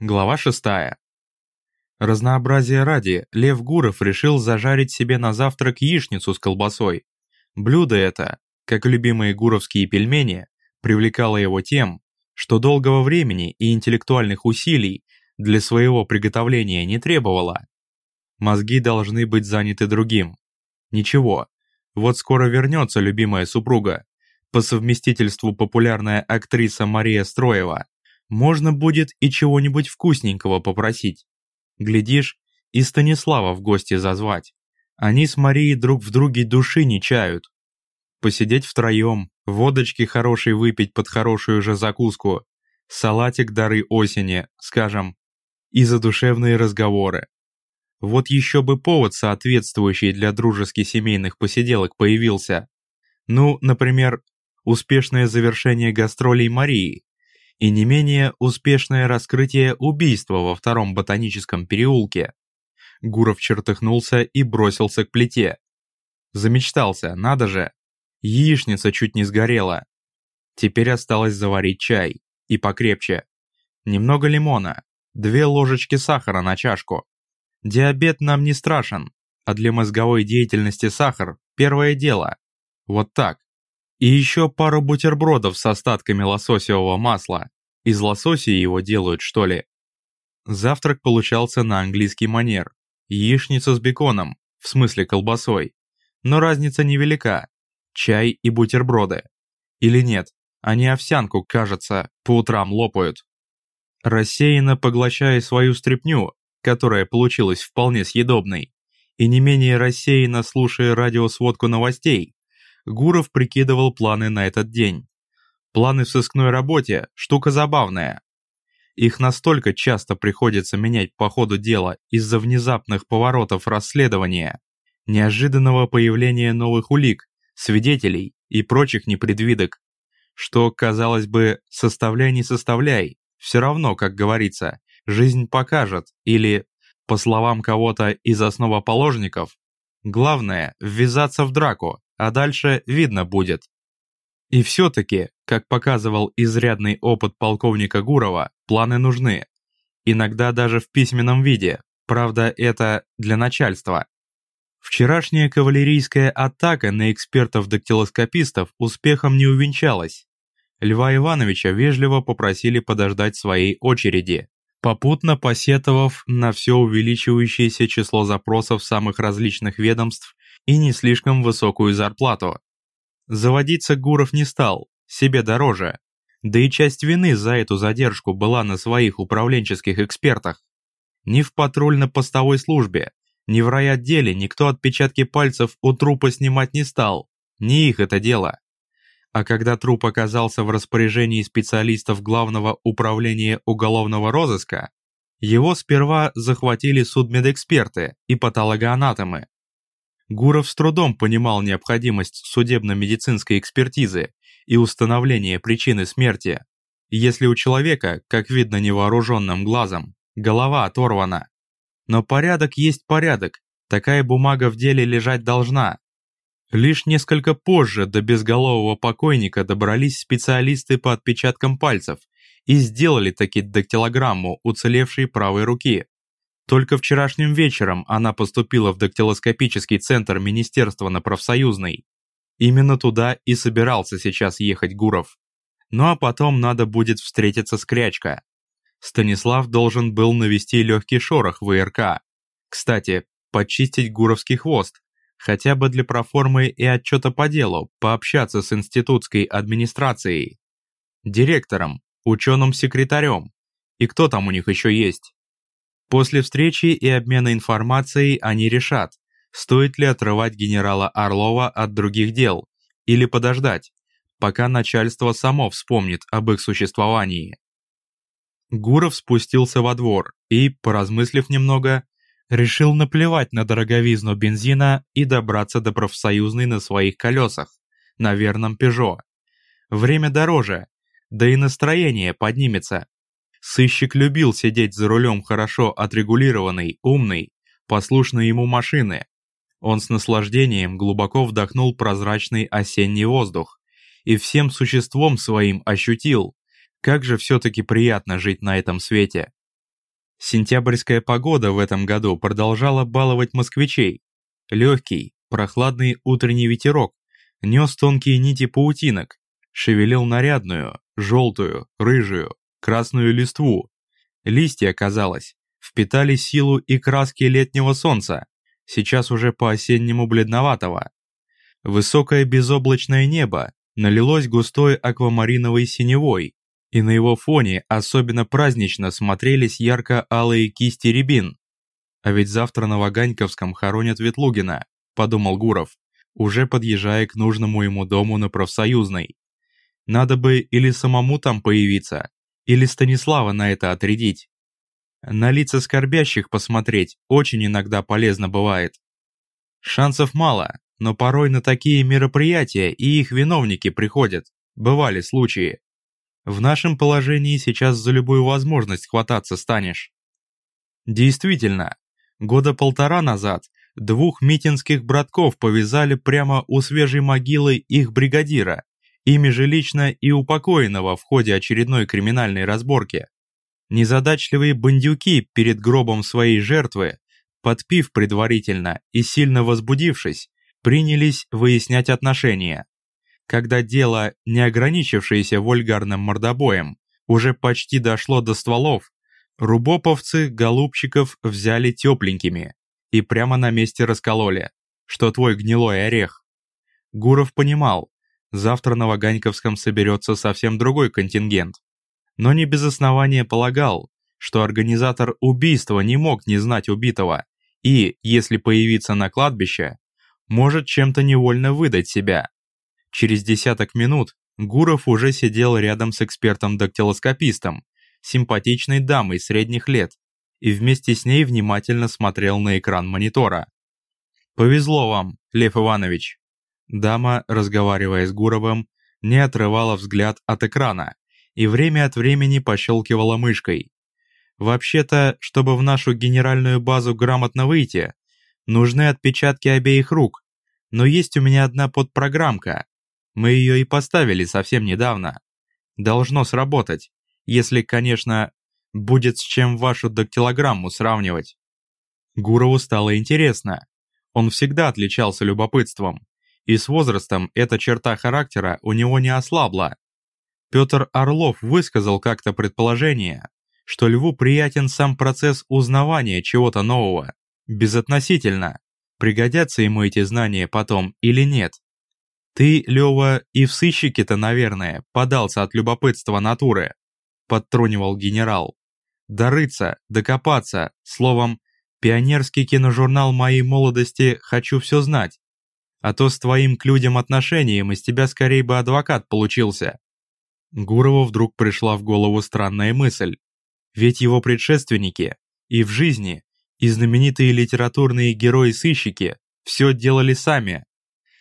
Глава 6. Разнообразие ради, Лев Гуров решил зажарить себе на завтрак яичницу с колбасой. Блюдо это, как любимые гуровские пельмени, привлекало его тем, что долгого времени и интеллектуальных усилий для своего приготовления не требовало. Мозги должны быть заняты другим. Ничего, вот скоро вернется любимая супруга, по совместительству популярная актриса Мария Строева, можно будет и чего-нибудь вкусненького попросить. Глядишь, и Станислава в гости зазвать. Они с Марией друг в друге души не чают. Посидеть втроем, водочки хорошей выпить под хорошую же закуску, салатик дары осени, скажем, и задушевные разговоры. Вот еще бы повод соответствующий для дружеских семейных посиделок появился. Ну, например, успешное завершение гастролей Марии и не менее успешное раскрытие убийства во втором ботаническом переулке. Гуров чертыхнулся и бросился к плите. Замечтался, надо же. Яичница чуть не сгорела. Теперь осталось заварить чай. И покрепче. Немного лимона. Две ложечки сахара на чашку. Диабет нам не страшен, а для мозговой деятельности сахар – первое дело. Вот так. И еще пару бутербродов с остатками лососевого масла. Из лосося его делают, что ли? Завтрак получался на английский манер. Яичница с беконом, в смысле колбасой. Но разница невелика. Чай и бутерброды. Или нет, они овсянку, кажется, по утрам лопают. Рассеянно поглощая свою стряпню, которая получилась вполне съедобной, и не менее рассеянно слушая радиосводку новостей, Гуров прикидывал планы на этот день. Планы в сыскной работе – штука забавная. Их настолько часто приходится менять по ходу дела из-за внезапных поворотов расследования, неожиданного появления новых улик, свидетелей и прочих непредвидок, что, казалось бы, составляй не составляй, все равно, как говорится, жизнь покажет или, по словам кого-то из основоположников, главное – ввязаться в драку, а дальше видно будет. И все-таки, как показывал изрядный опыт полковника Гурова, планы нужны. Иногда даже в письменном виде, правда это для начальства. Вчерашняя кавалерийская атака на экспертов-дактилоскопистов успехом не увенчалась. Льва Ивановича вежливо попросили подождать своей очереди, попутно посетовав на все увеличивающееся число запросов самых различных ведомств и не слишком высокую зарплату. Заводиться Гуров не стал, себе дороже. Да и часть вины за эту задержку была на своих управленческих экспертах. Ни в патрульно-постовой службе, ни в райотделе никто отпечатки пальцев у трупа снимать не стал, не их это дело. А когда труп оказался в распоряжении специалистов Главного управления уголовного розыска, его сперва захватили судмедэксперты и патологоанатомы, Гуров с трудом понимал необходимость судебно-медицинской экспертизы и установления причины смерти, если у человека, как видно невооруженным глазом, голова оторвана. Но порядок есть порядок, такая бумага в деле лежать должна. Лишь несколько позже до безголового покойника добрались специалисты по отпечаткам пальцев и сделали таки дактилограмму уцелевшей правой руки. Только вчерашним вечером она поступила в дактилоскопический центр Министерства на профсоюзный. Именно туда и собирался сейчас ехать Гуров. Ну а потом надо будет встретиться с Крячко. Станислав должен был навести легкий шорох в ИРК. Кстати, почистить гуровский хвост, хотя бы для проформы и отчета по делу, пообщаться с институтской администрацией, директором, ученым-секретарем, и кто там у них еще есть. После встречи и обмена информацией они решат, стоит ли отрывать генерала Орлова от других дел, или подождать, пока начальство само вспомнит об их существовании. Гуров спустился во двор и, поразмыслив немного, решил наплевать на дороговизну бензина и добраться до профсоюзной на своих колесах, на верном «Пежо». Время дороже, да и настроение поднимется. Сыщик любил сидеть за рулем хорошо отрегулированной, умной, послушной ему машины. Он с наслаждением глубоко вдохнул прозрачный осенний воздух и всем существом своим ощутил, как же все-таки приятно жить на этом свете. Сентябрьская погода в этом году продолжала баловать москвичей. Легкий, прохладный утренний ветерок нес тонкие нити паутинок, шевелил нарядную, желтую, рыжую, красную листву. Листья, казалось, впитали силу и краски летнего солнца, сейчас уже по-осеннему бледноватого. Высокое безоблачное небо налилось густой аквамариновой синевой, и на его фоне особенно празднично смотрелись ярко-алые кисти рябин. А ведь завтра на Ваганьковском хоронят Ветлугина, подумал Гуров, уже подъезжая к нужному ему дому на профсоюзной. Надо бы или самому там появиться, или Станислава на это отрядить. На лица скорбящих посмотреть очень иногда полезно бывает. Шансов мало, но порой на такие мероприятия и их виновники приходят. Бывали случаи. В нашем положении сейчас за любую возможность хвататься станешь. Действительно, года полтора назад двух митинских братков повязали прямо у свежей могилы их бригадира, ими же лично и упокоенного в ходе очередной криминальной разборки. Незадачливые бандюки перед гробом своей жертвы, подпив предварительно и сильно возбудившись, принялись выяснять отношения. Когда дело, не ограничившееся вульгарным мордобоем, уже почти дошло до стволов, рубоповцы голубчиков взяли тепленькими и прямо на месте раскололи, что твой гнилой орех. Гуров понимал, завтра на Ваганьковском соберется совсем другой контингент, но не без основания полагал, что организатор убийства не мог не знать убитого и, если появиться на кладбище, может чем-то невольно выдать себя. Через десяток минут Гуров уже сидел рядом с экспертом-дактилоскопистом, симпатичной дамой средних лет, и вместе с ней внимательно смотрел на экран монитора. «Повезло вам, Лев Иванович». Дама, разговаривая с Гуровым, не отрывала взгляд от экрана и время от времени пощелкивала мышкой. Вообще-то, чтобы в нашу генеральную базу грамотно выйти, нужны отпечатки обеих рук, но есть у меня одна подпрограммка. Мы ее и поставили совсем недавно. Должно сработать, если, конечно, будет с чем вашу дактилограмму сравнивать. Гурову стало интересно. Он всегда отличался любопытством, и с возрастом эта черта характера у него не ослабла. Петр Орлов высказал как-то предположение, что Льву приятен сам процесс узнавания чего-то нового, безотносительно, пригодятся ему эти знания потом или нет. Ты, Лёва, и в сыщике-то, наверное, подался от любопытства натуры, подтрунивал генерал. Дорыться, докопаться, словом, пионерский киножурнал моей молодости «Хочу все знать». А то с твоим к людям отношением из тебя скорее бы адвокат получился. Гурову вдруг пришла в голову странная мысль. Ведь его предшественники и в жизни, и знаменитые литературные герои-сыщики все делали сами.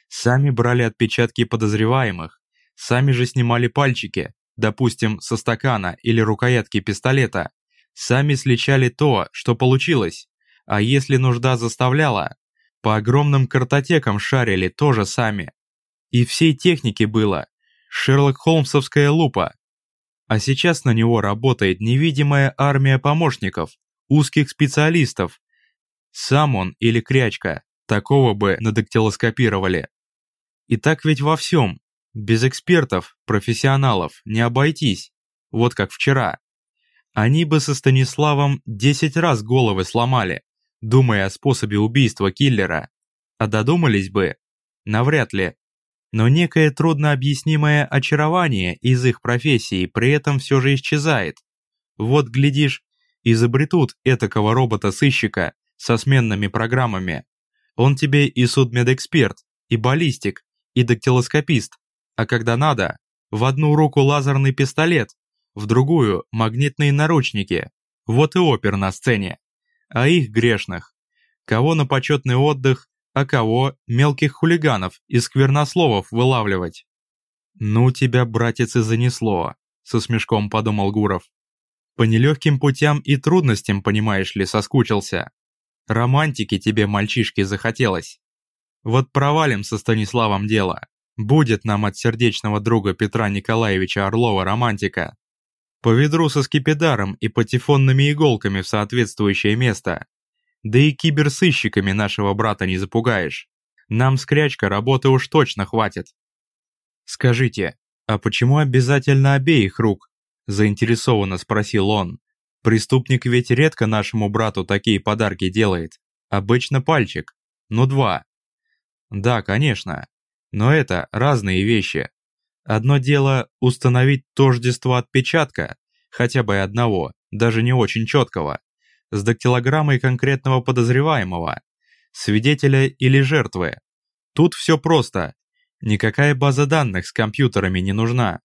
Сами брали отпечатки подозреваемых, сами же снимали пальчики, допустим, со стакана или рукоятки пистолета, сами сличали то, что получилось, а если нужда заставляла, по огромным картотекам шарили тоже сами. И всей техники было, Шерлок Холмсовская лупа. А сейчас на него работает невидимая армия помощников, узких специалистов. Сам он или крячка, такого бы надактилоскопировали. И так ведь во всем. Без экспертов, профессионалов не обойтись. Вот как вчера. Они бы со Станиславом 10 раз головы сломали, думая о способе убийства киллера. А додумались бы? Навряд ли но некое труднообъяснимое очарование из их профессии при этом все же исчезает. Вот, глядишь, изобретут этакого робота-сыщика со сменными программами. Он тебе и судмедэксперт, и баллистик, и дактилоскопист, а когда надо, в одну руку лазерный пистолет, в другую – магнитные наручники. Вот и опер на сцене. А их грешных. Кого на почетный отдых, а кого мелких хулиганов и сквернословов вылавливать. «Ну тебя, братец, и занесло», — со смешком подумал Гуров. «По нелегким путям и трудностям, понимаешь ли, соскучился. Романтики тебе, мальчишки, захотелось. Вот провалим со Станиславом дело. Будет нам от сердечного друга Петра Николаевича Орлова романтика. По ведру со скипидаром и патефонными иголками в соответствующее место. Да и киберсыщиками нашего брата не запугаешь. Нам скрячка работы уж точно хватит. Скажите, а почему обязательно обеих рук? Заинтересованно спросил он. Преступник ведь редко нашему брату такие подарки делает. Обычно пальчик. Ну два. Да, конечно. Но это разные вещи. Одно дело установить тождество отпечатка, хотя бы одного, даже не очень четкого, с дактилограммой конкретного подозреваемого, свидетеля или жертвы. Тут все просто. Никакая база данных с компьютерами не нужна.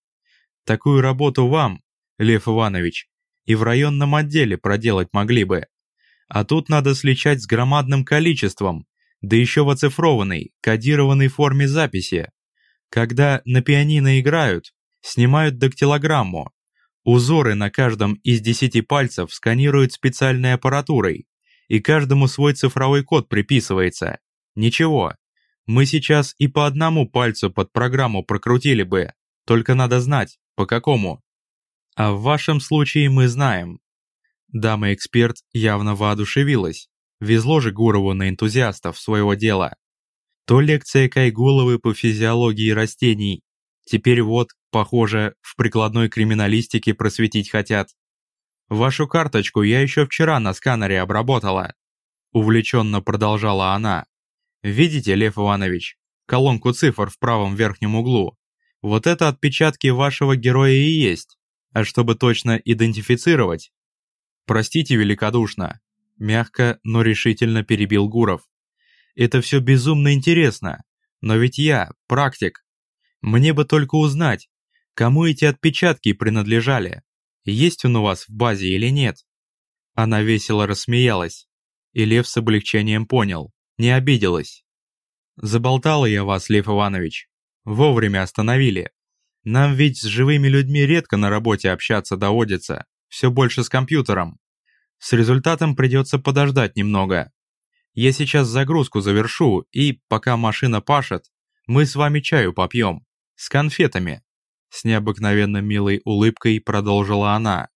Такую работу вам, Лев Иванович, и в районном отделе проделать могли бы. А тут надо сличать с громадным количеством, да еще в оцифрованной, кодированной форме записи. Когда на пианино играют, снимают дактилограмму. Узоры на каждом из десяти пальцев сканируют специальной аппаратурой, и каждому свой цифровой код приписывается. Ничего, мы сейчас и по одному пальцу под программу прокрутили бы, только надо знать, по какому. А в вашем случае мы знаем. Дама-эксперт явно воодушевилась. Везло же Гурову на энтузиастов своего дела. То лекция Кайгуловой по физиологии растений. Теперь вот, похоже, в прикладной криминалистике просветить хотят. Вашу карточку я еще вчера на сканере обработала. Увлеченно продолжала она. Видите, Лев Иванович, колонку цифр в правом верхнем углу? Вот это отпечатки вашего героя и есть. А чтобы точно идентифицировать... Простите великодушно, мягко, но решительно перебил Гуров. Это все безумно интересно, но ведь я практик. Мне бы только узнать, кому эти отпечатки принадлежали. Есть он у вас в базе или нет? Она весело рассмеялась, и Лев с облегчением понял, не обиделась. Заболтала я вас, Лев Иванович. Вовремя остановили. Нам ведь с живыми людьми редко на работе общаться доводится, все больше с компьютером. С результатом придется подождать немного. Я сейчас загрузку завершу, и, пока машина пашет, мы с вами чаю попьем. С конфетами. С необыкновенно милой улыбкой продолжила она.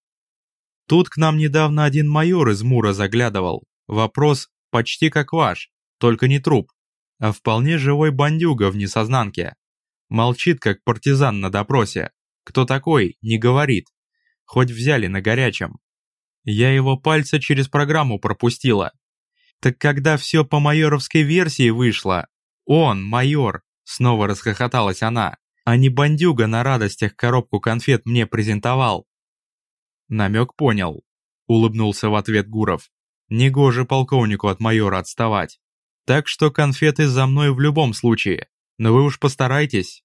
Тут к нам недавно один майор из Мура заглядывал. Вопрос почти как ваш, только не труп, а вполне живой бандюга в несознанке. Молчит, как партизан на допросе. Кто такой, не говорит. Хоть взяли на горячем. Я его пальцы через программу пропустила, так когда все по майоровской версии вышло, он, майор, снова расхохоталась она, а не бандюга на радостях коробку конфет мне презентовал. Намек понял, улыбнулся в ответ Гуров. Негоже полковнику от майора отставать. Так что конфеты за мной в любом случае, но вы уж постарайтесь.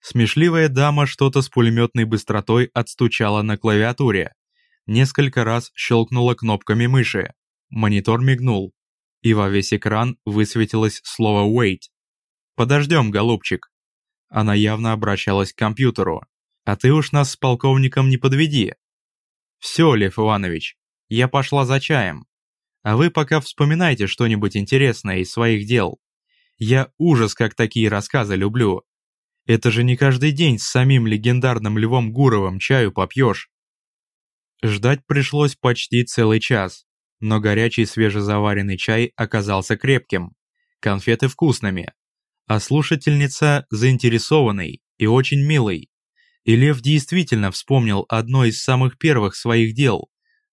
Смешливая дама что-то с пулеметной быстротой отстучала на клавиатуре. Несколько раз щелкнула кнопками мыши. Монитор мигнул и во весь экран высветилось слово «wait». «Подождем, голубчик». Она явно обращалась к компьютеру. «А ты уж нас с полковником не подведи». «Все, Лев Иванович, я пошла за чаем. А вы пока вспоминайте что-нибудь интересное из своих дел. Я ужас как такие рассказы люблю. Это же не каждый день с самим легендарным Львом Гуровым чаю попьешь». Ждать пришлось почти целый час но горячий свежезаваренный чай оказался крепким, конфеты вкусными, а слушательница заинтересованной и очень милой. И Лев действительно вспомнил одно из самых первых своих дел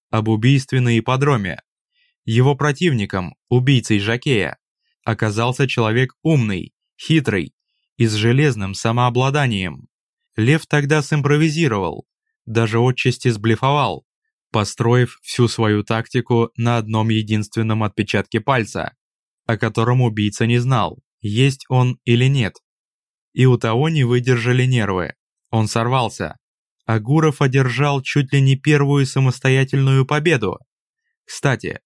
об убийстве на ипподроме. Его противником, убийцей Жакея, оказался человек умный, хитрый и с железным самообладанием. Лев тогда симпровизировал, даже отчасти сблефовал, построив всю свою тактику на одном единственном отпечатке пальца, о котором убийца не знал, есть он или нет. И у того не выдержали нервы. Он сорвался. А Гуров одержал чуть ли не первую самостоятельную победу. Кстати,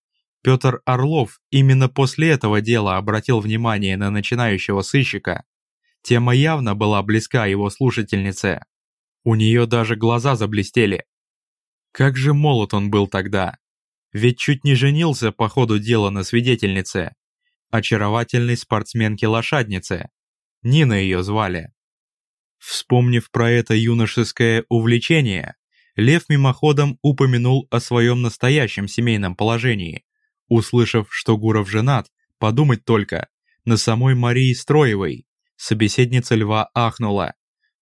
Петр Орлов именно после этого дела обратил внимание на начинающего сыщика. Тема явно была близка его слушательнице. У нее даже глаза заблестели. Как же молод он был тогда. Ведь чуть не женился по ходу дела на свидетельнице. Очаровательной спортсменке-лошаднице. Нина ее звали. Вспомнив про это юношеское увлечение, Лев мимоходом упомянул о своем настоящем семейном положении. Услышав, что Гуров женат, подумать только, на самой Марии Строевой. Собеседница Льва ахнула,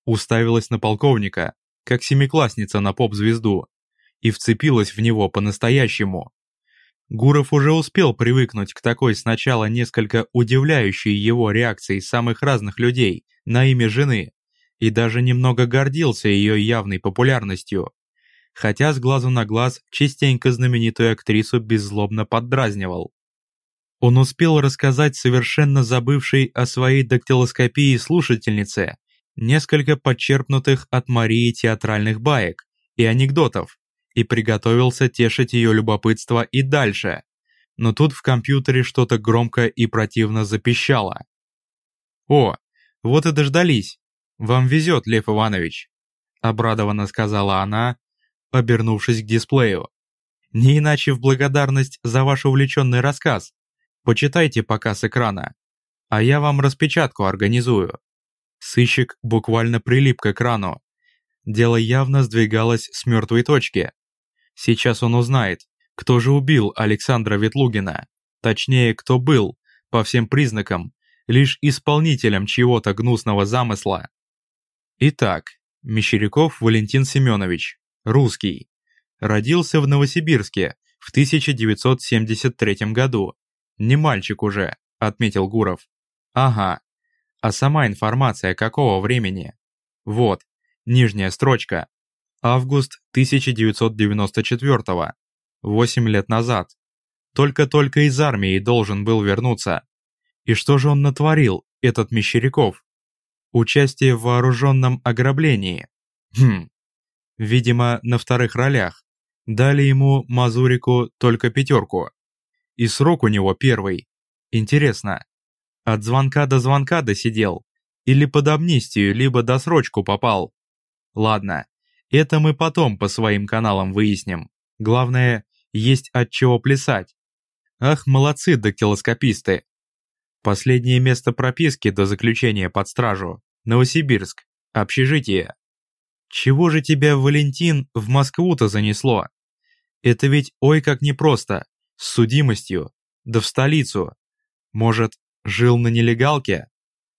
уставилась на полковника, как семиклассница на поп-звезду, и вцепилась в него по-настоящему. Гуров уже успел привыкнуть к такой сначала несколько удивляющей его реакции самых разных людей на имя жены и даже немного гордился ее явной популярностью хотя с глазу на глаз частенько знаменитую актрису беззлобно поддразнивал. Он успел рассказать совершенно забывшей о своей дактилоскопии слушательнице несколько подчерпнутых от Марии театральных баек и анекдотов и приготовился тешить ее любопытство и дальше. Но тут в компьютере что-то громко и противно запищало. «О, вот и дождались. Вам везет, Лев Иванович», — обрадованно сказала она, обернувшись к дисплею. «Не иначе в благодарность за ваш увлеченный рассказ. Почитайте пока с экрана, а я вам распечатку организую». Сыщик буквально прилип к экрану. Дело явно сдвигалось с мертвой точки. Сейчас он узнает, кто же убил Александра Ветлугина. Точнее, кто был, по всем признакам, лишь исполнителем чьего-то гнусного замысла. Итак, Мещеряков Валентин Семенович, русский. Родился в Новосибирске в 1973 году. Не мальчик уже, отметил Гуров. Ага. А сама информация какого времени? Вот, нижняя строчка. Август 1994 -го. 8 лет назад. Только-только из армии должен был вернуться. И что же он натворил, этот Мещеряков? Участие в вооруженном ограблении. Хм, видимо, на вторых ролях. Дали ему Мазурику только пятерку. И срок у него первый. Интересно, от звонка до звонка досидел? Или под амнистию, либо досрочку попал? Ладно, это мы потом по своим каналам выясним. Главное, есть от чего плясать. Ах, молодцы дактилоскописты. Последнее место прописки до заключения под стражу. Новосибирск. Общежитие. Чего же тебя, Валентин, в Москву-то занесло? Это ведь ой как непросто, с судимостью, да в столицу. Может, жил на нелегалке?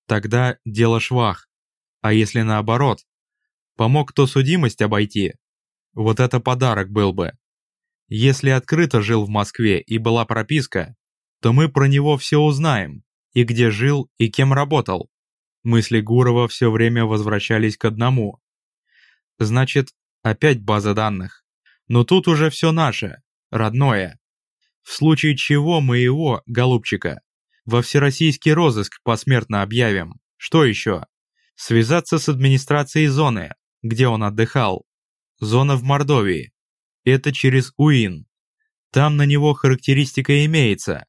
Тогда дело швах. А если наоборот? Помог кто судимость обойти? Вот это подарок был бы. Если открыто жил в Москве и была прописка, то мы про него все узнаем, и где жил, и кем работал. Мысли Гурова все время возвращались к одному. Значит, опять база данных. Но тут уже все наше, родное. В случае чего мы его, голубчика, во всероссийский розыск посмертно объявим. Что еще? Связаться с администрацией зоны, где он отдыхал. Зона в Мордовии. Это через УИН. Там на него характеристика имеется.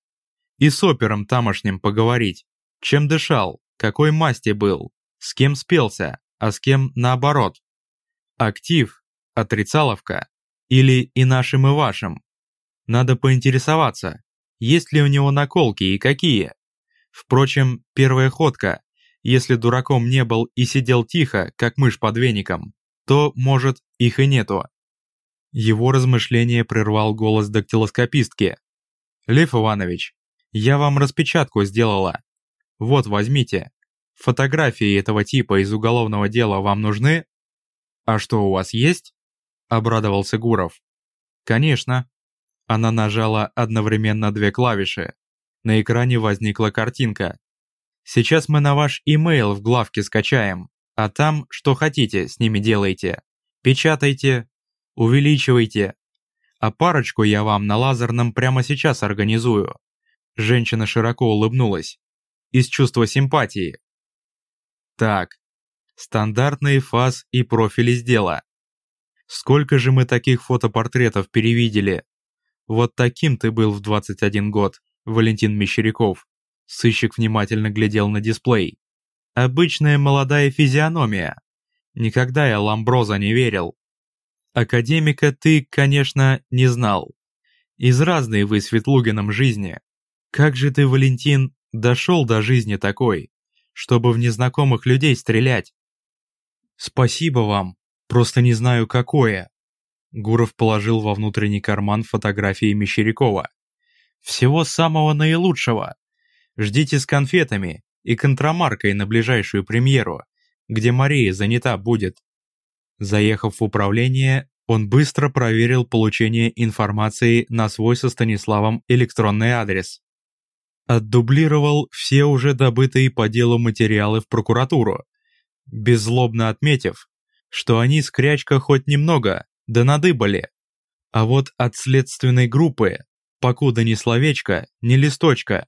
И с опером тамошним поговорить. Чем дышал, какой масти был, с кем спелся, а с кем наоборот. Актив, отрицаловка или и нашим, и вашим. Надо поинтересоваться, есть ли у него наколки и какие. Впрочем, первая ходка, если дураком не был и сидел тихо, как мышь под веником, то, может, их и нету. Его размышление прервал голос дактилоскопистки. «Лев Иванович, я вам распечатку сделала. Вот, возьмите. Фотографии этого типа из уголовного дела вам нужны?» «А что у вас есть?» – обрадовался Гуров. «Конечно». Она нажала одновременно две клавиши. На экране возникла картинка. «Сейчас мы на ваш имейл в главке скачаем, а там что хотите с ними делайте. Печатайте, увеличивайте. А парочку я вам на лазерном прямо сейчас организую». Женщина широко улыбнулась. Из чувства симпатии. Так, стандартные фаз и профили с дела. Сколько же мы таких фотопортретов перевидели? Вот таким ты был в 21 год, Валентин Мещеряков. Сыщик внимательно глядел на дисплей. Обычная молодая физиономия. Никогда я Ламброза не верил. Академика ты, конечно, не знал. Из разной вы с Ветлугином жизни. Как же ты, Валентин, дошел до жизни такой, чтобы в незнакомых людей стрелять? «Спасибо вам, просто не знаю какое. Гуров положил во внутренний карман фотографии Мещерякова. «Всего самого наилучшего. Ждите с конфетами и контрамаркой на ближайшую премьеру, где Мария занята будет». Заехав в управление, он быстро проверил получение информации на свой со Станиславом электронный адрес. Отдублировал все уже добытые по делу материалы в прокуратуру, беззлобно отметив, что они скрячка хоть немного, да надыбали. А вот от следственной группы, покуда ни словечко, ни листочка.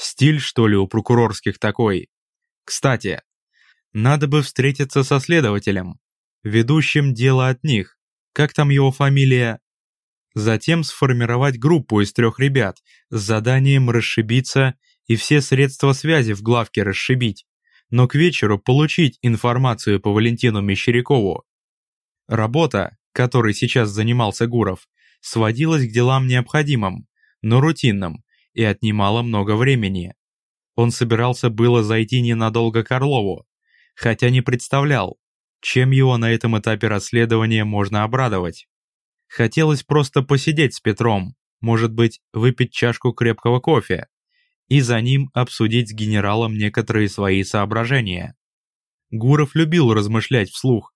Стиль, что ли, у прокурорских такой. Кстати, надо бы встретиться со следователем, ведущим дело от них. Как там его фамилия? Затем сформировать группу из трех ребят с заданием расшибиться и все средства связи в главке расшибить, но к вечеру получить информацию по Валентину Мещерякову. Работа, которой сейчас занимался Гуров, сводилась к делам необходимым, но рутинным, и отнимала много времени. Он собирался было зайти ненадолго к Орлову, хотя не представлял, чем его на этом этапе расследования можно обрадовать. Хотелось просто посидеть с Петром, может быть, выпить чашку крепкого кофе, и за ним обсудить с генералом некоторые свои соображения. Гуров любил размышлять вслух.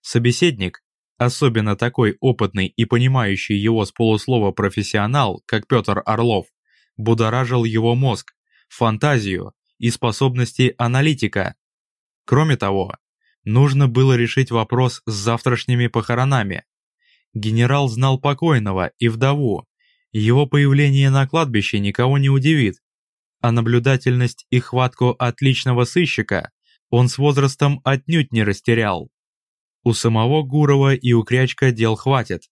Собеседник, особенно такой опытный и понимающий его с полуслова профессионал, как Петр Орлов, будоражил его мозг, фантазию и способности аналитика. Кроме того, нужно было решить вопрос с завтрашними похоронами. Генерал знал покойного и вдову, его появление на кладбище никого не удивит, а наблюдательность и хватку отличного сыщика он с возрастом отнюдь не растерял. У самого Гурова и у Крячка дел хватит.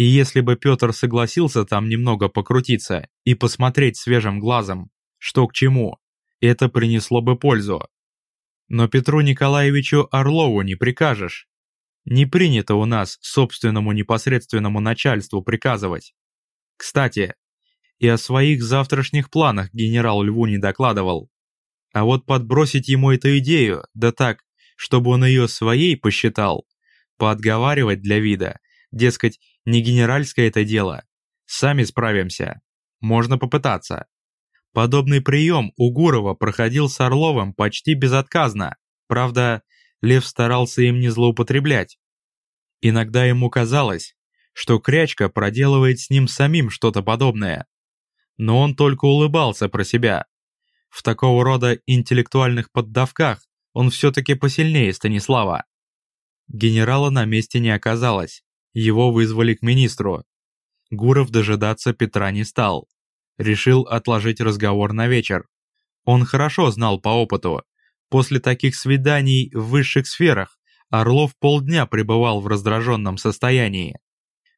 И если бы Петр согласился там немного покрутиться и посмотреть свежим глазом, что к чему, это принесло бы пользу. Но Петру Николаевичу Орлову не прикажешь. Не принято у нас собственному непосредственному начальству приказывать. Кстати, и о своих завтрашних планах генерал Льву не докладывал. А вот подбросить ему эту идею, да так, чтобы он ее своей посчитал, поотговаривать для вида, дескать, не генеральское это дело, сами справимся, можно попытаться. Подобный прием у Гурова проходил с Орловым почти безотказно, правда, Лев старался им не злоупотреблять. Иногда ему казалось, что Крячка проделывает с ним самим что-то подобное, но он только улыбался про себя. В такого рода интеллектуальных поддавках он все-таки посильнее Станислава. Генерала на месте не оказалось, его вызвали к министру. Гуров дожидаться Петра не стал. Решил отложить разговор на вечер. Он хорошо знал по опыту. После таких свиданий в высших сферах Орлов полдня пребывал в раздраженном состоянии.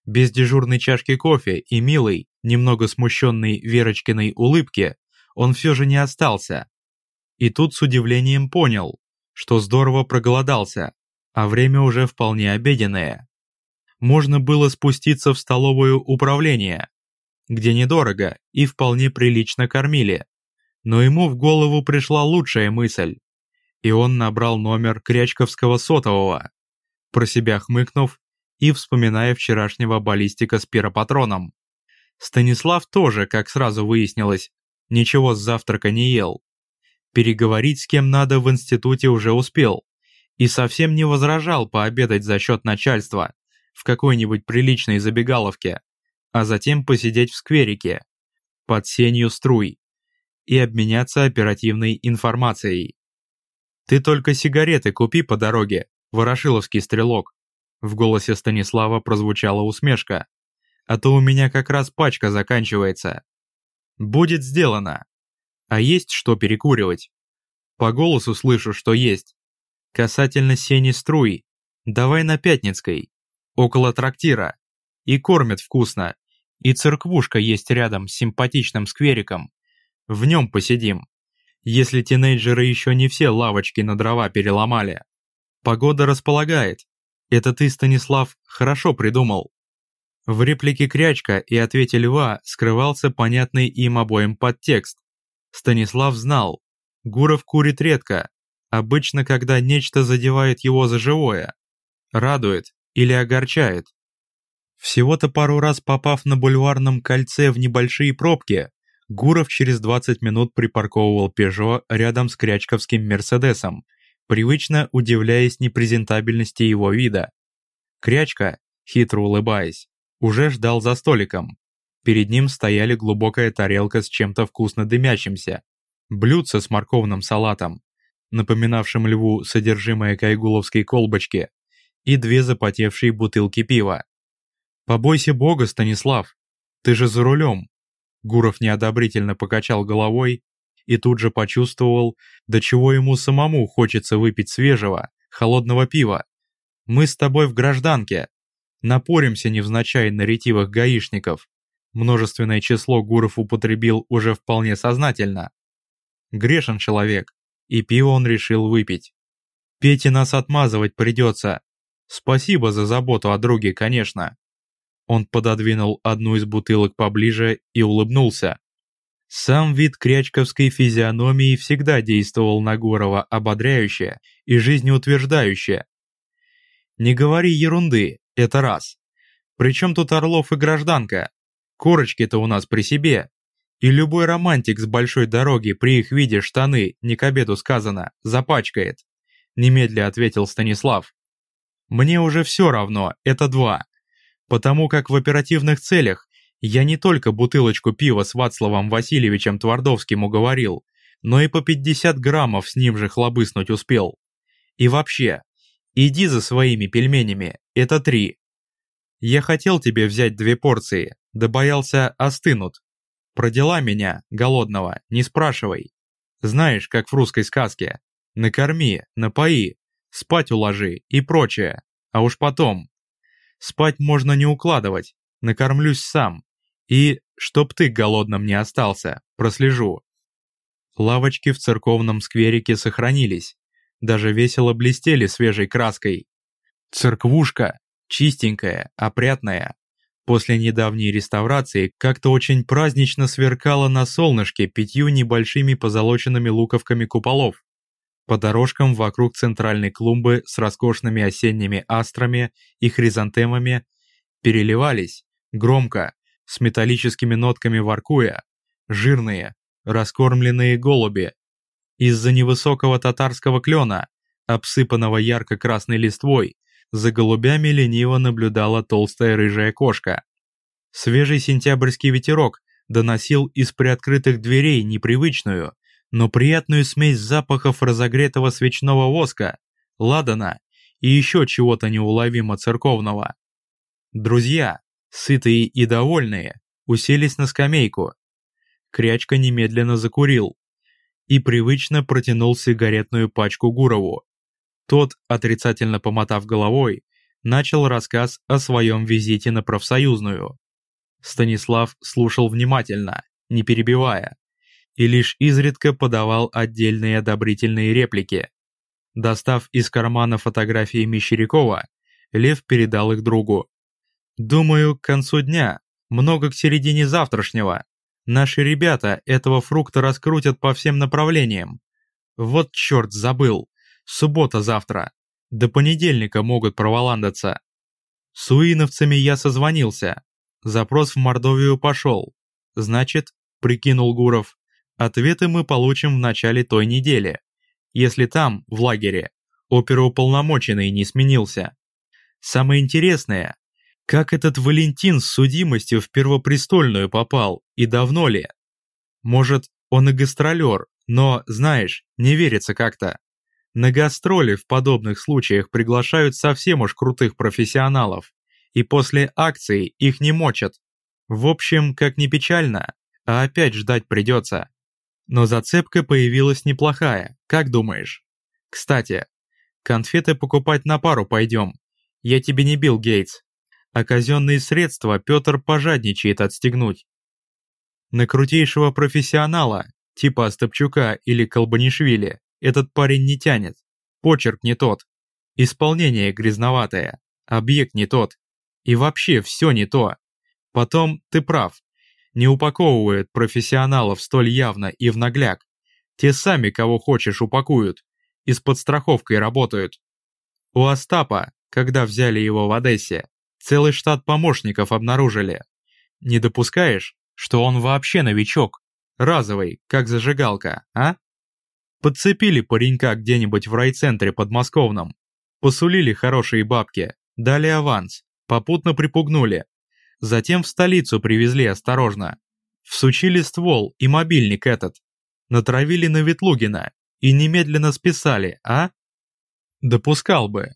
Без дежурной чашки кофе и милой, немного смущенной Верочкиной улыбки, он все же не остался. И тут с удивлением понял, что здорово проголодался, а время уже вполне обеденное. Можно было спуститься в столовую управления, где недорого и вполне прилично кормили. Но ему в голову пришла лучшая мысль, и он набрал номер Крячковского сотового. Про себя хмыкнув, и вспоминая вчерашнего баллистика с пиропатроном. Станислав тоже, как сразу выяснилось, ничего с завтрака не ел. Переговорить с кем надо в институте уже успел. И совсем не возражал пообедать за счет начальства в какой-нибудь приличной забегаловке, а затем посидеть в скверике под сенью струй и обменяться оперативной информацией. «Ты только сигареты купи по дороге, ворошиловский стрелок», в голосе Станислава прозвучала усмешка. «А то у меня как раз пачка заканчивается». «Будет сделано. А есть что перекуривать?» «По голосу слышу, что есть. Касательно сени струй. Давай на Пятницкой. Около трактира. И кормят вкусно. И церквушка есть рядом с симпатичным сквериком. В нем посидим. Если тинейджеры еще не все лавочки на дрова переломали. Погода располагает. Это ты, Станислав, хорошо придумал. В реплике Крячка и ответе Льва скрывался понятный им обоим подтекст. Станислав знал, Гуров курит редко, обычно когда нечто задевает его за живое. Радует или огорчает. Всего-то пару раз попав на бульварном кольце в небольшие пробки, Гуров через 20 минут припарковывал «Пежо» рядом с крячковским «Мерседесом», привычно удивляясь непрезентабельности его вида. Крячка, хитро улыбаясь, уже ждал за столиком. Перед ним стояли глубокая тарелка с чем-то вкусно дымящимся, блюдце с морковным салатом, напоминавшим льву содержимое кайгуловской колбочки, и две запотевшие бутылки пива. «Побойся бога, Станислав! Ты же за рулем!» Гуров неодобрительно покачал головой и тут же почувствовал, до чего ему самому хочется выпить свежего, холодного пива. «Мы с тобой в гражданке. Напоримся невзначай на ретивых гаишников». Множественное число Гуров употребил уже вполне сознательно. Грешен человек, и пиво он решил выпить. Пете нас отмазывать придется. Спасибо за заботу о друге, конечно. Он пододвинул одну из бутылок поближе и улыбнулся. Сам вид крячковской физиономии всегда действовал на Гурова ободряюще и жизнеутверждающе. «Не говори ерунды, это раз. Причем тут Орлов и гражданка? Корочки-то у нас при себе. И любой романтик с большой дороги при их виде штаны, не к обеду сказано, запачкает», немедля ответил Станислав. «Мне уже все равно, это два потому как в оперативных целях я не только бутылочку пива с Вацлавом Васильевичем Твардовским уговорил, но и по 50 граммов с ним же хлобыснуть успел. И вообще, иди за своими пельменями, это три. Я хотел тебе взять две порции, да боялся остынут. Про дела меня, голодного, не спрашивай. Знаешь, как в русской сказке. Накорми, напои, спать уложи и прочее. А уж потом, Спать можно не укладывать, накормлюсь сам. И, чтоб ты голодным не остался, прослежу. Лавочки в церковном скверике сохранились, даже весело блестели свежей краской. Церквушка, чистенькая, опрятная, после недавней реставрации как-то очень празднично сверкала на солнышке пятью небольшими позолоченными луковками куполов. По дорожкам вокруг центральной клумбы с роскошными осенними астрами и хризантемами переливались, громко, с металлическими нотками воркуя, жирные, раскормленные голуби. Из-за невысокого татарского клена, обсыпанного ярко-красной листвой, за голубями лениво наблюдала толстая рыжая кошка. Свежий сентябрьский ветерок доносил из приоткрытых дверей непривычную, но приятную смесь запахов разогретого свечного воска, ладана и еще чего-то неуловимо церковного. Друзья, сытые и довольные, уселись на скамейку. Крячка немедленно закурил и привычно протянул сигаретную пачку Гурову. Тот, отрицательно помотав головой, начал рассказ о своем визите на профсоюзную. Станислав слушал внимательно, не перебивая и лишь изредка подавал отдельные одобрительные реплики. Достав из кармана фотографии Мещерякова, Лев передал их другу. «Думаю, к концу дня, много к середине завтрашнего, наши ребята этого фрукта раскрутят по всем направлениям. Вот черт забыл, суббота завтра, до понедельника могут проволандаться. С уиновцами я созвонился, запрос в Мордовию пошел. Значит, прикинул Гуров, Ответы мы получим в начале той недели, если там, в лагере, оперуполномоченный не сменился. Самое интересное, как этот Валентин с судимостью в Первопрестольную попал и давно ли? Может, он и гастролер, но, знаешь, не верится как-то. На гастроли в подобных случаях приглашают совсем уж крутых профессионалов, и после акции их не мочат. В общем, как ни печально, а опять ждать придется. Но зацепка появилась неплохая, как думаешь? Кстати, конфеты покупать на пару пойдем. Я тебе не бил, Гейтс. А казенные средства Петр пожадничает отстегнуть. На крутейшего профессионала, типа Остапчука или Колбанишвили, этот парень не тянет. Почерк не тот. Исполнение грязноватое. Объект не тот. И вообще все не то. Потом, ты прав, не упаковывают профессионалов столь явно и в нагляк. Те сами, кого хочешь, упакуют. И с подстраховкой работают. У Остапа, когда взяли его в Одессе, Целый штат помощников обнаружили. Не допускаешь, что он вообще новичок? Разовый, как зажигалка, а? Подцепили паренька где-нибудь в райцентре подмосковном. Посулили хорошие бабки, дали аванс, попутно припугнули. Затем в столицу привезли осторожно. Всучили ствол и мобильник этот. Натравили на Ветлугина и немедленно списали, а? Допускал бы,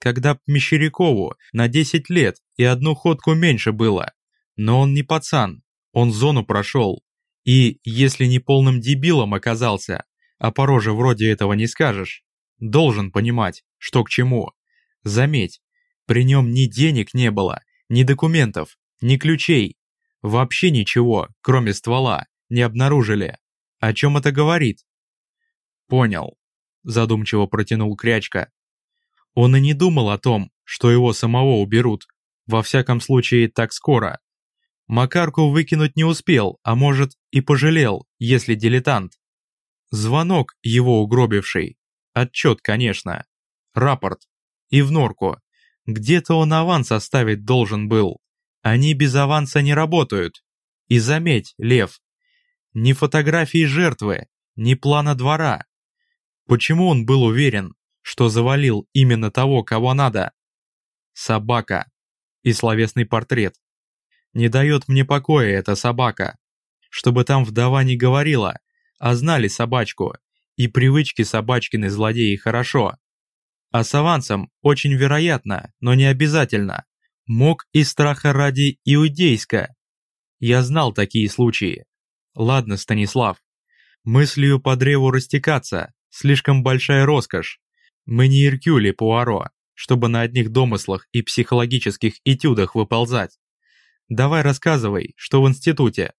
когда б Мещерякову на 10 лет и одну ходку меньше было. Но он не пацан, он зону прошел. И, если не полным дебилом оказался, а по роже вроде этого не скажешь, должен понимать, что к чему. Заметь, при нем ни денег не было, ни документов, ни ключей. Вообще ничего, кроме ствола, не обнаружили. О чем это говорит? Понял, задумчиво протянул Крячка. Он и не думал о том, что его самого уберут, во всяком случае так скоро. Макарку выкинуть не успел, а может и пожалел, если дилетант. Звонок его угробивший. Отчет, конечно. Рапорт. И в норку. Где-то он аванс оставить должен был. Они без аванса не работают. И заметь, Лев, ни фотографии жертвы, ни плана двора. Почему он был уверен, что завалил именно того, кого надо. Собака. И словесный портрет. Не дает мне покоя эта собака. Чтобы там вдова не говорила, а знали собачку, и привычки собачкины злодеи хорошо. А с авансом очень вероятно, но не обязательно. Мог из страха ради иудейска. Я знал такие случаи. Ладно, Станислав. Мыслью по древу растекаться – слишком большая роскошь. Мы не Иркюли Пуаро, чтобы на одних домыслах и психологических этюдах выползать. Давай рассказывай, что в институте.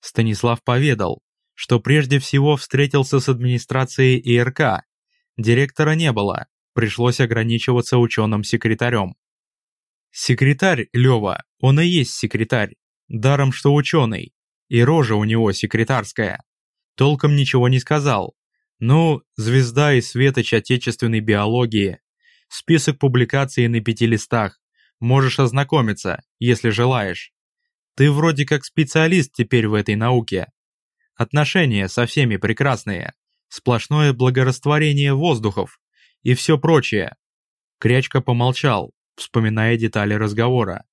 Станислав поведал, что прежде всего встретился с администрацией ИРК. Директора не было, пришлось ограничиваться ученым-секретарем. Секретарь Лёва, он и есть секретарь, даром что ученый, и рожа у него секретарская. Толком ничего не сказал, ну, звезда и светоч отечественной биологии. Список публикаций на пяти листах. Можешь ознакомиться, если желаешь. Ты вроде как специалист теперь в этой науке. Отношения со всеми прекрасные. Сплошное благорастворение воздухов. И все прочее. Крячка помолчал, вспоминая детали разговора.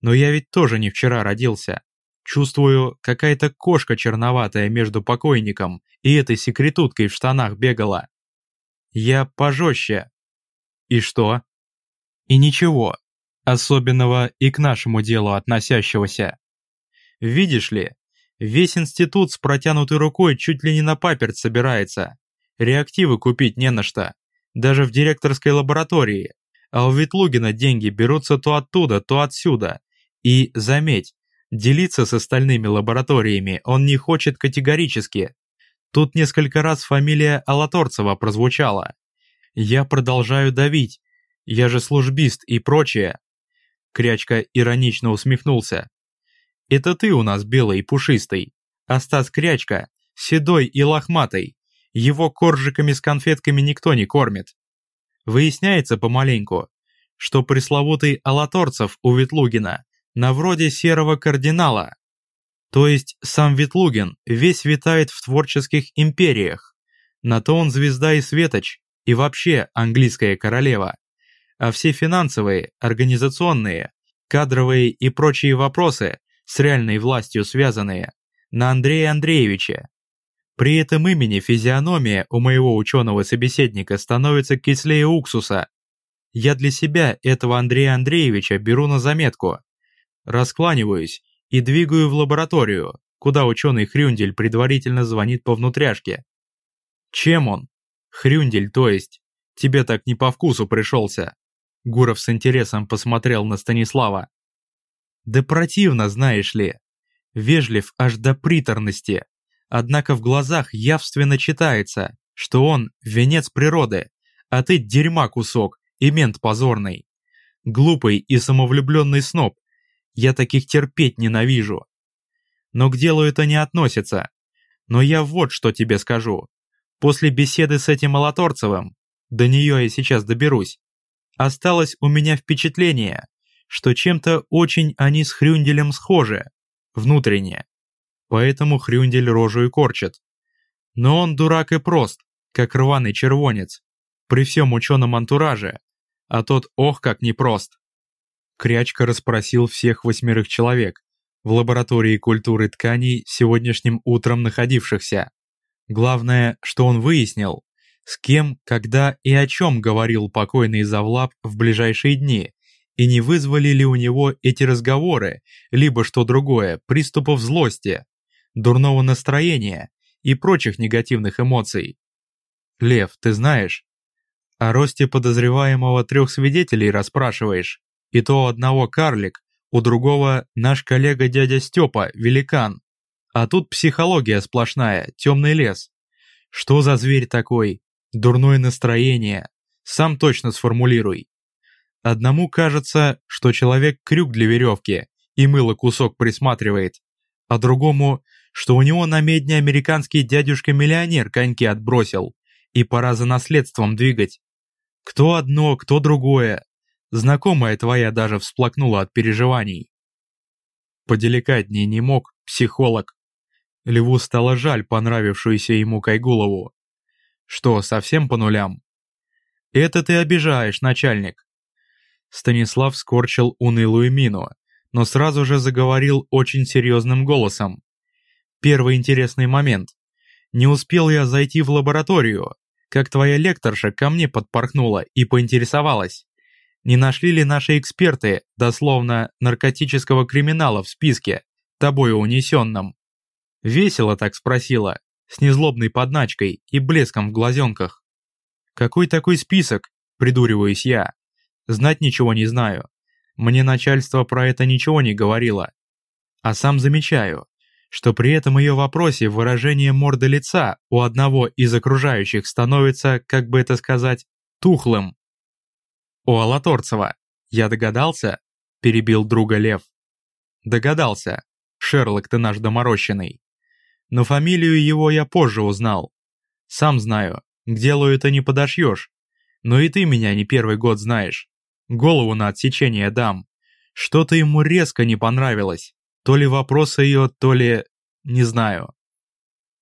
Но я ведь тоже не вчера родился. Чувствую, какая-то кошка черноватая между покойником и этой секретуткой в штанах бегала. Я пожестче. И что? И ничего, особенного и к нашему делу относящегося. Видишь ли, весь институт с протянутой рукой чуть ли не на паперть собирается. Реактивы купить не на что, даже в директорской лаборатории. А у Ветлугина деньги берутся то оттуда, то отсюда. И, заметь, Делиться с остальными лабораториями он не хочет категорически. Тут несколько раз фамилия Алаторцева прозвучала. Я продолжаю давить. Я же службист и прочее. Крячка иронично усмехнулся. Это ты у нас белый и пушистый. А Стас Крячка седой и лохматый. Его коржиками с конфетками никто не кормит. Выясняется помаленьку, что пресловутый Алаторцев у Ветлугина на вроде серого кардинала. То есть сам Ветлугин весь витает в творческих империях. На то он звезда и светоч, и вообще английская королева. А все финансовые, организационные, кадровые и прочие вопросы, с реальной властью связанные, на Андрея Андреевича. При этом имени физиономия у моего ученого собеседника становится кислее уксуса. Я для себя этого Андрея Андреевича беру на заметку, Раскланиваюсь и двигаю в лабораторию, куда ученый Хрюндель предварительно звонит по внутряшке. Чем он? Хрюндель, то есть. Тебе так не по вкусу пришелся. Гуров с интересом посмотрел на Станислава. Да противно, знаешь ли. Вежлив аж до приторности. Однако в глазах явственно читается, что он венец природы, а ты дерьма кусок и мент позорный. Глупый и самовлюбленный сноб, я таких терпеть ненавижу. Но к делу это не относится. Но я вот что тебе скажу. После беседы с этим Малоторцевым, до нее я сейчас доберусь, осталось у меня впечатление, что чем-то очень они с Хрюнделем схожи, внутренне. Поэтому Хрюндель рожу и корчит. Но он дурак и прост, как рваный червонец, при всем ученом антураже, а тот ох как непрост. Крячка расспросил всех восьмерых человек, в лаборатории культуры тканей сегодняшним утром находившихся. Главное, что он выяснил, с кем, когда и о чем говорил покойный Завлап в ближайшие дни, и не вызвали ли у него эти разговоры, либо что другое, приступов злости, дурного настроения и прочих негативных эмоций. Лев, ты знаешь? О росте подозреваемого трех свидетелей расспрашиваешь, и то одного карлик, у другого наш коллега дядя Степа, великан. А тут психология сплошная, темный лес. Что за зверь такой? Дурное настроение. Сам точно сформулируй. Одному кажется, что человек крюк для веревки и мыло кусок присматривает, а другому, что у него на медне американский дядюшка-миллионер коньки отбросил, и пора за наследством двигать. Кто одно, кто другое. Знакомая твоя даже всплакнула от переживаний. Поделикатнее не мог, психолог. Льву стало жаль понравившуюся ему Кайгулову. Что, совсем по нулям? Это ты обижаешь, начальник. Станислав скорчил унылую мину, но сразу же заговорил очень серьезным голосом. Первый интересный момент. Не успел я зайти в лабораторию, как твоя лекторша ко мне подпорхнула и поинтересовалась, не нашли ли наши эксперты, дословно, наркотического криминала в списке, тобою унесенном. Весело так спросила, с незлобной подначкой и блеском в глазенках. «Какой такой список?» – придуриваюсь я. «Знать ничего не знаю. Мне начальство про это ничего не говорило. А сам замечаю, что при этом ее вопросе выражение морды лица у одного из окружающих становится, как бы это сказать, тухлым. «У Алаторцева. Я догадался?» – перебил друга Лев. «Догадался. Шерлок ты наш доморощенный. Но фамилию его я позже узнал. Сам знаю, к делу это не подошьешь. Но и ты меня не первый год знаешь. Голову на отсечение дам. Что-то ему резко не понравилось. То ли вопрос ее, то ли... не знаю.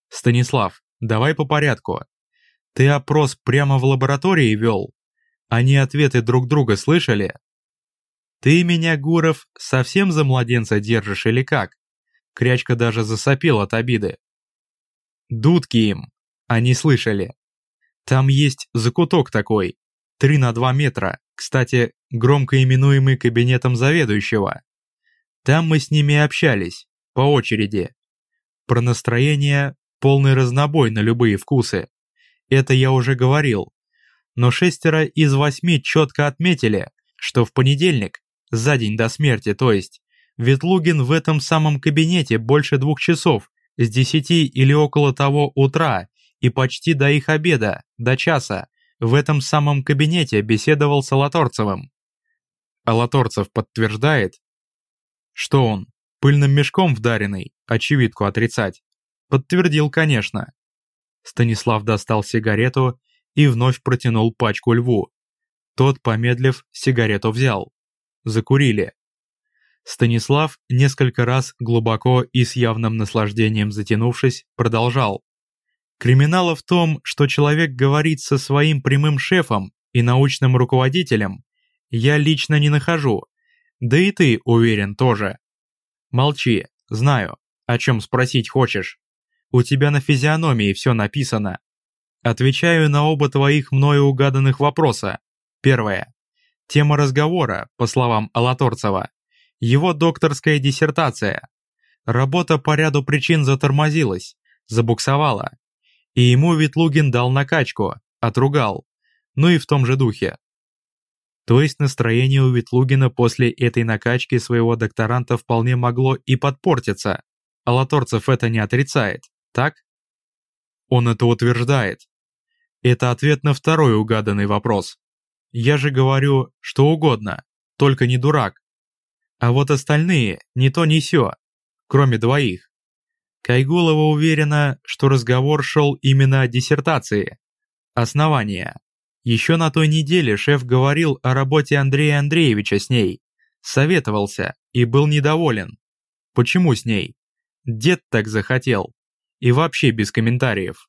Станислав, давай по порядку. Ты опрос прямо в лаборатории вел? Они ответы друг друга слышали? Ты меня, Гуров, совсем за младенца держишь или как? Крячка даже засопел от обиды. Дудки им. Они слышали. Там есть закуток такой. Три на два метра. Кстати, громко именуемый кабинетом заведующего. Там мы с ними общались. По очереди. Про настроение полный разнобой на любые вкусы. Это я уже говорил. Но шестеро из восьми четко отметили, что в понедельник, за день до смерти, то есть, Ветлугин в этом самом кабинете больше двух часов, с десяти или около того утра, и почти до их обеда, до часа, в этом самом кабинете беседовал с Алаторцевым. Алаторцев подтверждает, что он, пыльным мешком вдаренный, очевидку отрицать. Подтвердил, конечно. Станислав достал сигарету и вновь протянул пачку льву. Тот, помедлив, сигарету взял. Закурили. Станислав, несколько раз глубоко и с явным наслаждением затянувшись, продолжал. Криминала в том, что человек говорит со своим прямым шефом и научным руководителем, я лично не нахожу. Да и ты, уверен, тоже. Молчи, знаю, о чем спросить хочешь. У тебя на физиономии все написано. Отвечаю на оба твоих мною угаданных вопроса. Первое. Тема разговора, по словам Алаторцева, его докторская диссертация. Работа по ряду причин затормозилась, забуксовала. И ему Ветлугин дал накачку, отругал. Ну и в том же духе. То есть настроение у Ветлугина после этой накачки своего докторанта вполне могло и подпортиться. Алаторцев это не отрицает, так? Он это утверждает. Это ответ на второй угаданный вопрос. Я же говорю, что угодно, только не дурак. А вот остальные не то не сё, кроме двоих. Кайгулова уверена, что разговор шел именно о диссертации. Основания. Еще на той неделе шеф говорил о работе Андрея Андреевича с ней. Советовался и был недоволен. Почему с ней? Дед так захотел. И вообще без комментариев.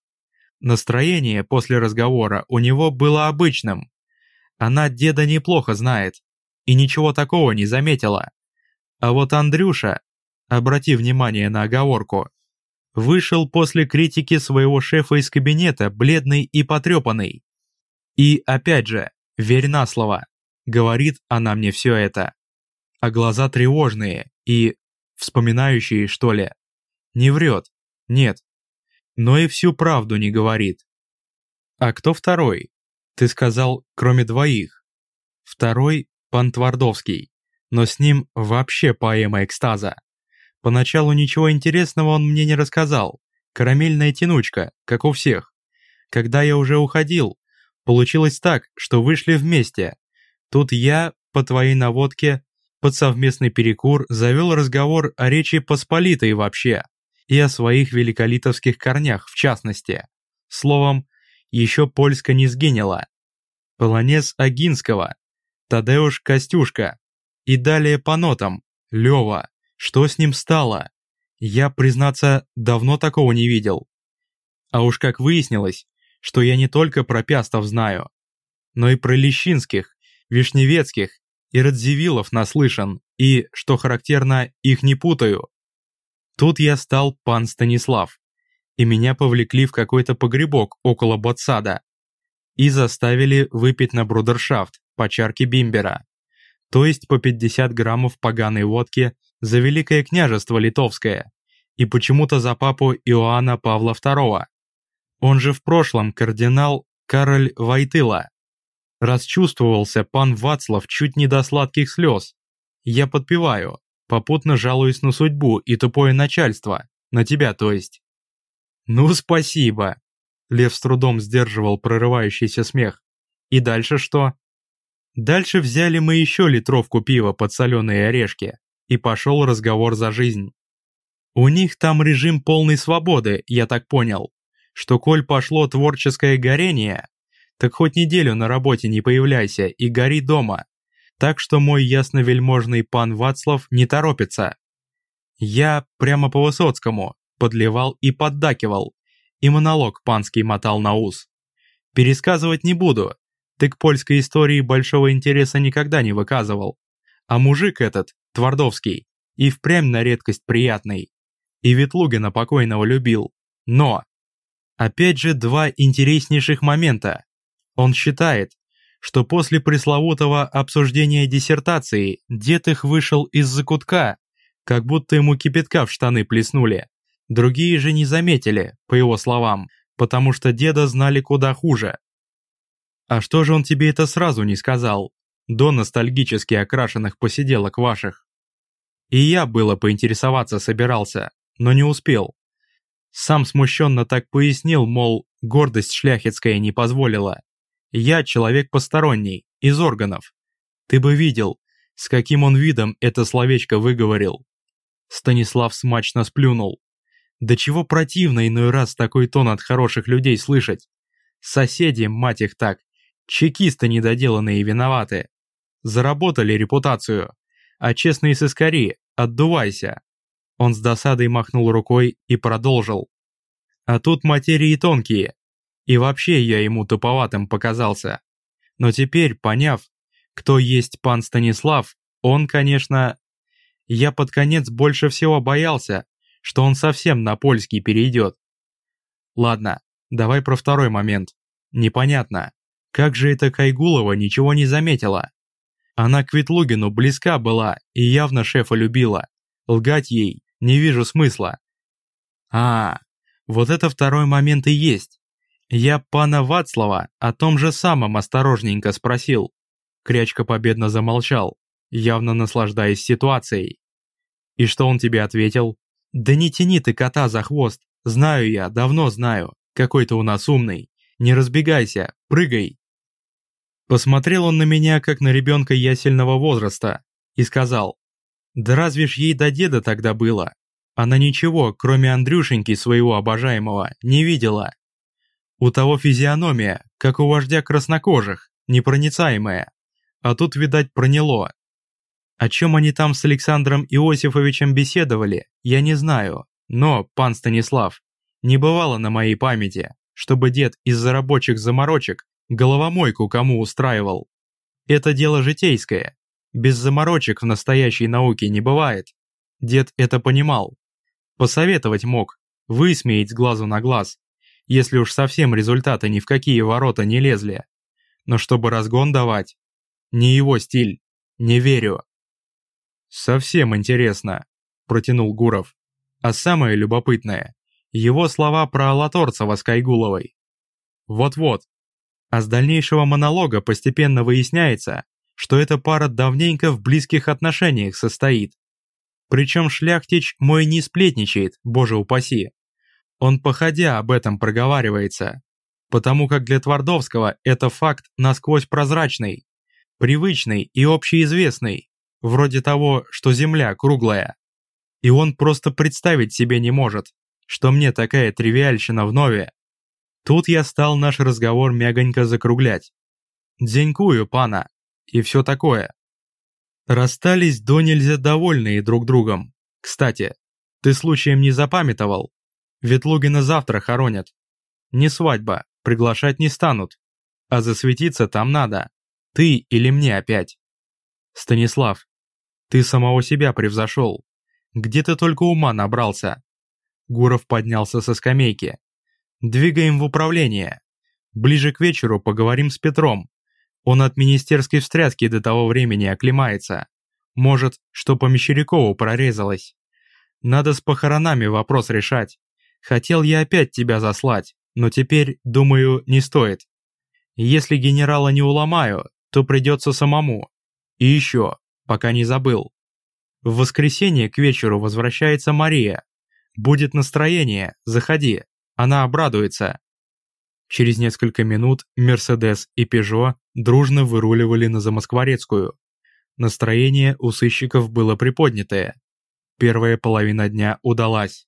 Настроение после разговора у него было обычным. Она деда неплохо знает и ничего такого не заметила. А вот Андрюша, обрати внимание на оговорку, вышел после критики своего шефа из кабинета бледный и потрепанный. И опять же, верь на слово, говорит она мне все это. А глаза тревожные и вспоминающие, что ли. Не врет, нет. Но и всю правду не говорит. А кто второй? Ты сказал, кроме двоих. Второй – пан Твардовский, но с ним вообще поэма экстаза. Поначалу ничего интересного он мне не рассказал. Карамельная тянучка, как у всех. Когда я уже уходил, получилось так, что вышли вместе. Тут я, по твоей наводке, под совместный перекур завел разговор о Речи Посполитой вообще, и о своих великолитовских корнях в частности. Словом, еще польска не сгинела. Полонез Агинского, Тадеуш Костюшка, и далее по нотам, Лёва, что с ним стало? Я, признаться, давно такого не видел. А уж как выяснилось, что я не только про Пястов знаю, но и про Лещинских, Вишневецких и Радзивиллов наслышан, и, что характерно, их не путаю. Тут я стал пан Станислав, и меня повлекли в какой-то погребок около Ботсада и заставили выпить на брудершафт по чарке бимбера, то есть по 50 граммов поганой водки за Великое княжество Литовское и почему-то за папу Иоанна Павла II. Он же в прошлом кардинал Кароль Войтыла, Расчувствовался пан Вацлав чуть не до сладких слез. Я подпеваю, попутно жалуюсь на судьбу и тупое начальство, на тебя то есть. Ну спасибо. Лев с трудом сдерживал прорывающийся смех. И дальше что? Дальше взяли мы еще литровку пива под соленые орешки, и пошел разговор за жизнь. У них там режим полной свободы, я так понял, что коль пошло творческое горение, так хоть неделю на работе не появляйся и гори дома. Так что мой ясновельможный пан Вацлав не торопится. Я прямо по Высоцкому подливал и поддакивал, и монолог панский мотал на ус. Пересказывать не буду, ты к польской истории большого интереса никогда не выказывал. А мужик этот, Твардовский, и впрямь на редкость приятный. И Ветлугина покойного любил. Но! Опять же два интереснейших момента. Он считает, что после пресловутого обсуждения диссертации дед их вышел из закутка, как будто ему кипятка в штаны плеснули. Другие же не заметили, по его словам, потому что деда знали куда хуже. А что же он тебе это сразу не сказал, до ностальгически окрашенных посиделок ваших? И я было поинтересоваться собирался, но не успел. Сам смущенно так пояснил, мол, гордость шляхетская не позволила. Я человек посторонний, из органов. Ты бы видел, с каким он видом это словечко выговорил. Станислав смачно сплюнул. Да чего противно иной раз такой тон от хороших людей слышать. Соседи, мать их так, чекисты недоделанные виноваты. Заработали репутацию. А честные сыскари, отдувайся. Он с досадой махнул рукой и продолжил. А тут материи тонкие, и вообще я ему туповатым показался. Но теперь, поняв, кто есть пан Станислав, он, конечно... Я под конец больше всего боялся, что он совсем на польский перейдет. Ладно, давай про второй момент. Непонятно, как же эта Кайгулова ничего не заметила? Она к Ветлугину близка была и явно шефа любила. Лгать ей не вижу смысла. А, вот это второй момент и есть. Я пана Вацлава о том же самом осторожненько спросил. Крячка победно замолчал, явно наслаждаясь ситуацией. И что он тебе ответил? Да не тяни ты кота за хвост, знаю я, давно знаю, какой ты у нас умный. Не разбегайся, прыгай. Посмотрел он на меня, как на ребенка ясельного возраста, и сказал, да разве ж ей до деда тогда было? Она ничего, кроме Андрюшеньки своего обожаемого, не видела. У того физиономия, как у вождя краснокожих, непроницаемая. А тут, видать, проняло. О чем они там с Александром Иосифовичем беседовали, я не знаю, но, пан Станислав, не бывало на моей памяти, чтобы дед из-за рабочих заморочек головомойку кому устраивал. Это дело житейское. Без заморочек в настоящей науке не бывает. Дед это понимал. Посоветовать мог, высмеять с глазу на глаз, если уж совсем результаты ни в какие ворота не лезли. Но чтобы разгон давать, не его стиль, не верю. Совсем интересно, протянул Гуров. А самое любопытное, его слова про Алаторцева с Кайгуловой. Вот-вот. А с дальнейшего монолога постепенно выясняется, что эта пара давненько в близких отношениях состоит. Причем шляхтич мой не сплетничает, боже упаси. Он походя об этом проговаривается, потому как для Твардовского это факт насквозь прозрачный, привычный и общеизвестный, вроде того, что Земля круглая. И он просто представить себе не может, что мне такая тривиальщина вновь. Тут я стал наш разговор мягонько закруглять. Дзенькую, пана, и все такое. Расстались до нельзя довольные друг другом. Кстати, ты случаем не запамятовал? Ветлугина завтра хоронят. Не свадьба, приглашать не станут. А засветиться там надо. Ты или мне опять? Станислав, ты самого себя превзошел. Где ты только ума набрался? Гуров поднялся со скамейки. Двигаем в управление. Ближе к вечеру поговорим с Петром. Он от министерской встряски до того времени оклемается. Может, что по Мещерякову прорезалось. Надо с похоронами вопрос решать. Хотел я опять тебя заслать, но теперь, думаю, не стоит. Если генерала не уломаю, то придется самому. И еще, пока не забыл. В воскресенье к вечеру возвращается Мария. Будет настроение, заходи, она обрадуется. Через несколько минут Мерседес и Пежо дружно выруливали на Замоскворецкую. Настроение у сыщиков было приподнятое. Первая половина дня удалась.